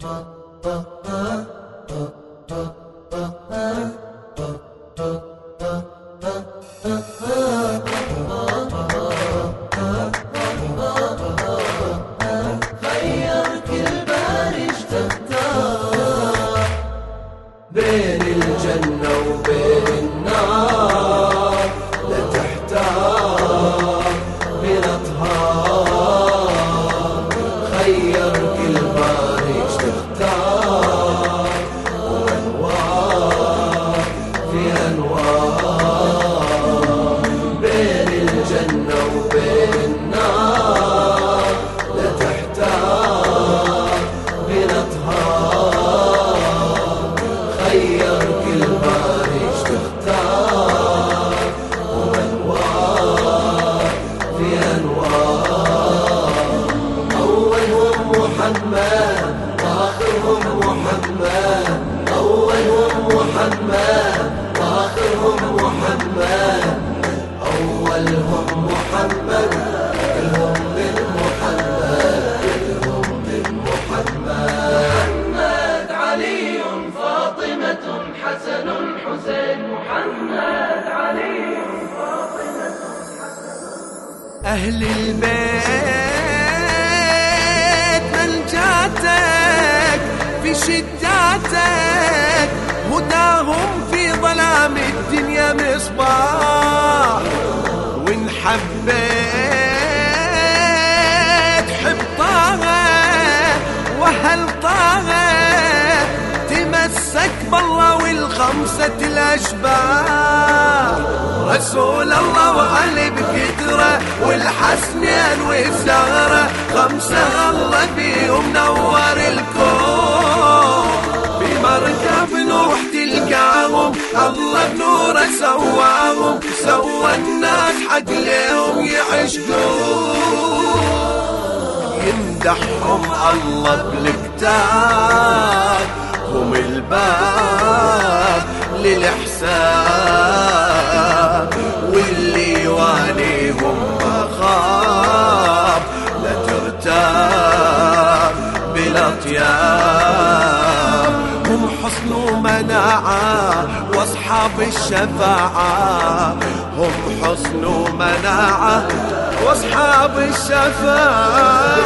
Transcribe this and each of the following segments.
بين أهل البيت ملجاتك في شداتك هداهم في ظلام الدنيا مصباح. وإن حبيت حب طه وهل طه تمسك بالله والخمسة الأشباح. رسول الله وعلي بكترة والحسنين والزهرة خمسة الله بيهم نور الكون. بمركب نوح تلقاهم الله بنوره سواهم. سوى الناس حق ليهم يعشقون يمدحهم الله بالكتاب هم الباب للإحسان. واصحاب الشفاعة هم حسن ومناعة وأصحاب الشفاعة.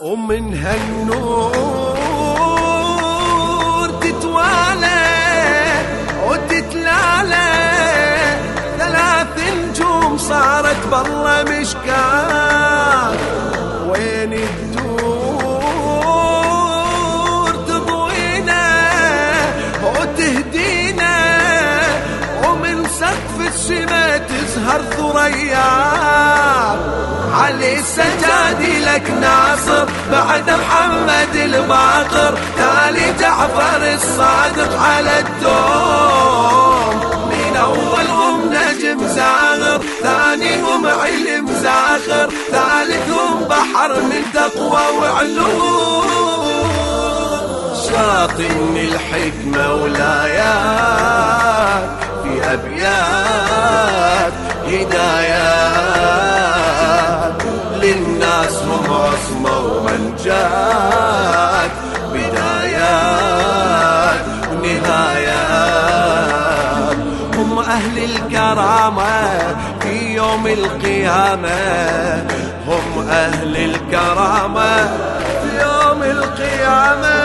ومن هالنور تتوالى وتتلالى. ثلاث نجوم صارت بالله مشكاة وين الدور تضوينا وتهدينا؟ ومن سقف السما تزهر ثريات علي السجادي لك ناصر بعد محمد الباقر تالي جعفر الصادق على الدوم. من اولهم نجم زاغر ثانيهم علم زاخر ثالثهم بحر من تقوى وعلوم. شاطئ الحكمة ولايات في أبيات هدايات. للناس هم عصمة ومنجات بدايات ونهايات. هم أهل الكرامة في يوم القيامة. هم أهل الكرامة في يوم القيامة.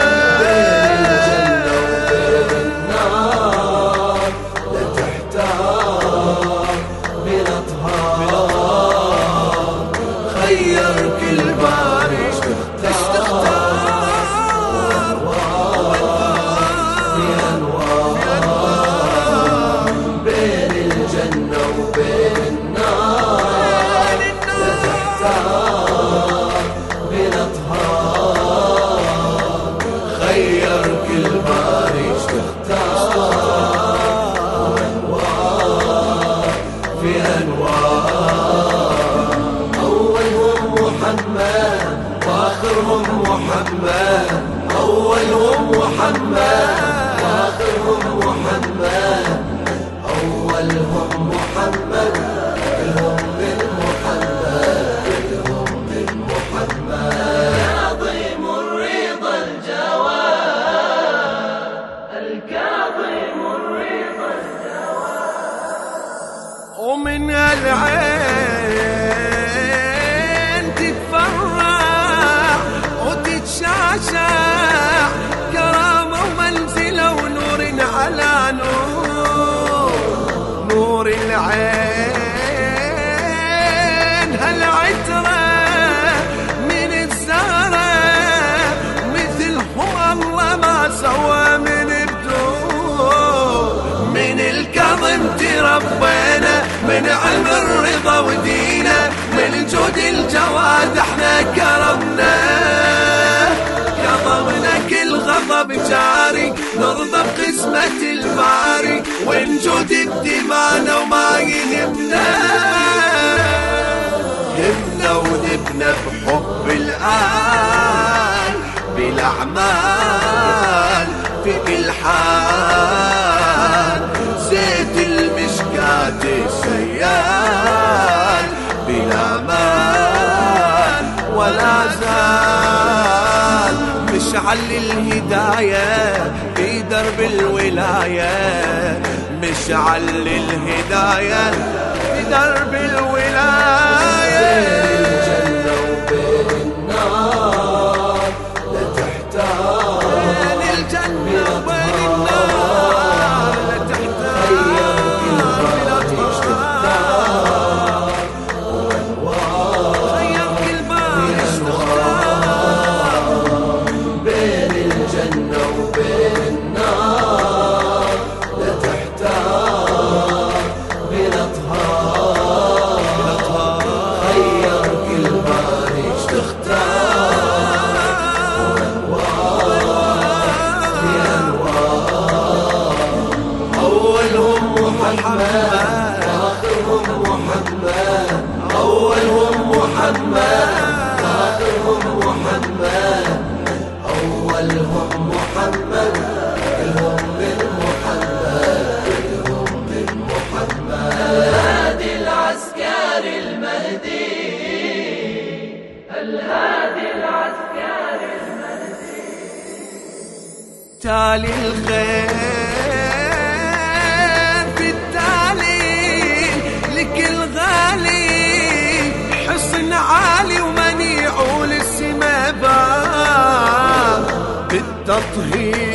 محمد أولهم محمد وآخرهم محمد. أولهم محمد كلهم من محمد كلهم من محمد عظيم الرضا الجواد. الكاظم الرضا ومن العين علم الرضا ودينا من جود الجواد إحنا كرمنا مشعل الهداية في درب الولاية مشعل الهداية في درب الولاية. تالي الخير في التالي لكل غالي حصن عالي ومنيع للسما باب بالتطهير.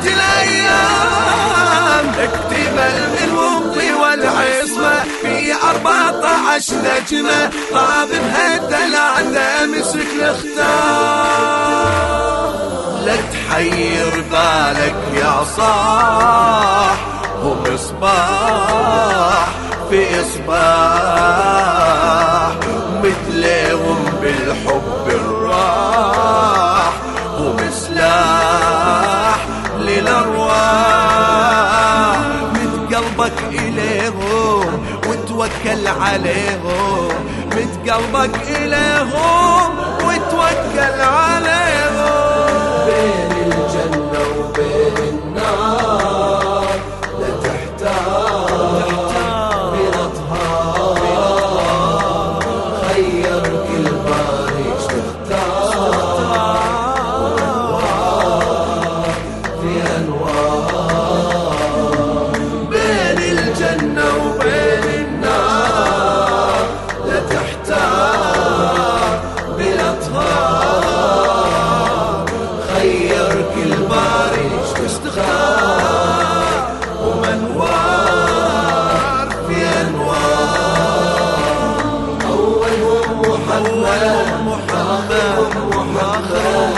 زارت الأيام. اكتمل الممضي والعصمة في أربعة عشر نجمة طاب بهدى الأعداء مسك الاختار لا تحير بالك يا صاح. هم إصباح في إصباح. قلبك إليهم وتوكل عليهم. بين الجنة وبين النار. number.